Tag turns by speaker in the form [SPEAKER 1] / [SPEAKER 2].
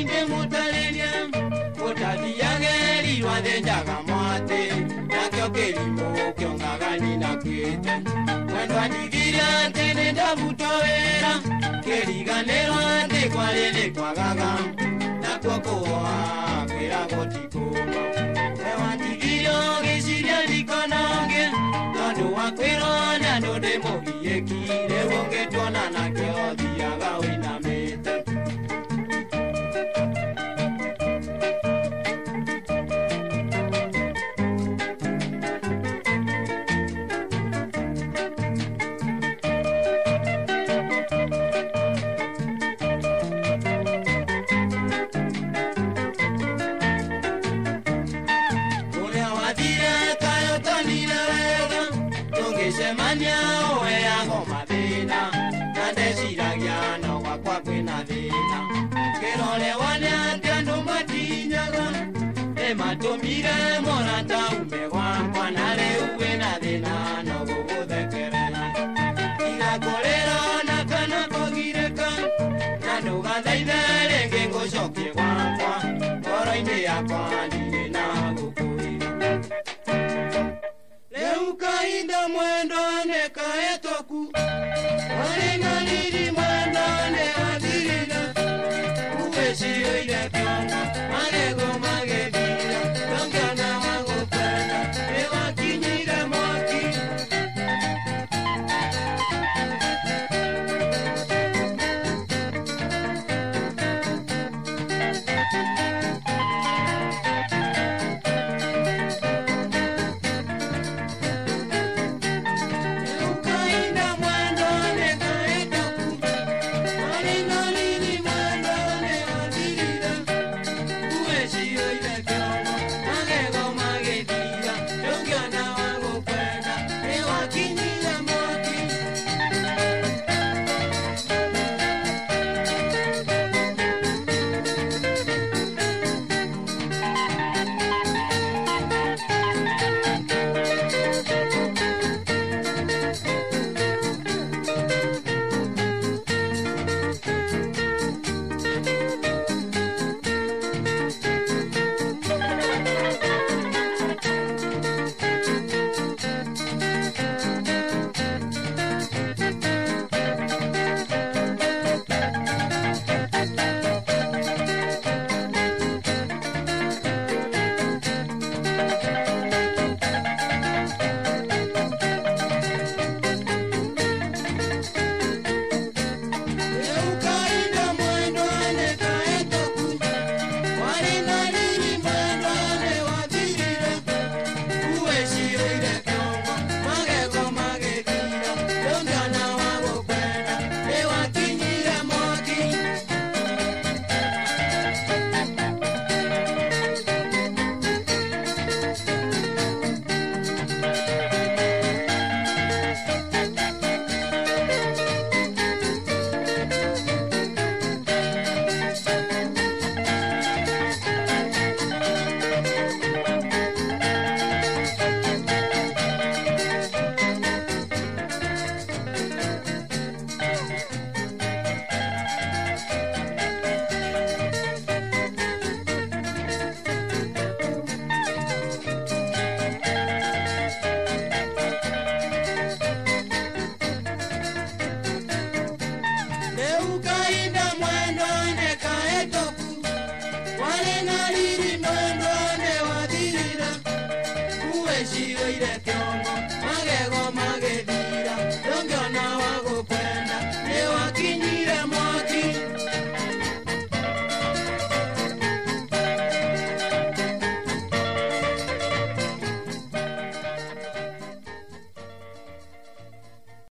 [SPEAKER 1] inde mutalenia otatiyageliwa ndenjaga mwate nakyo kelimo kyongagani nakwete mwendo andigira nte nendabutowera keliganelwa nte kwalele kwagaga nakwokowa kwelagotikoma ewandigira ogisiria likonange nondo wakwirona nondemogiyekile wongeto tũngĩcemania ũheago mathĩna na ndeciragia no gwakwa kwĩna thĩna kĩrore wane atĩ andũ matinyaga nĩmatũmire mũrata ume gwakwa na rĩu wĩna thĩna no gũgũthekerera tiga kũrĩra ona kana kũgirĩka na ndũgathaithe rĩngĩ ngũcokie gwakwa ngoro-inĩ yakwa rĩu kahinda mwendo nĩ kahĩtũku Nekaetoku Warĩ na riri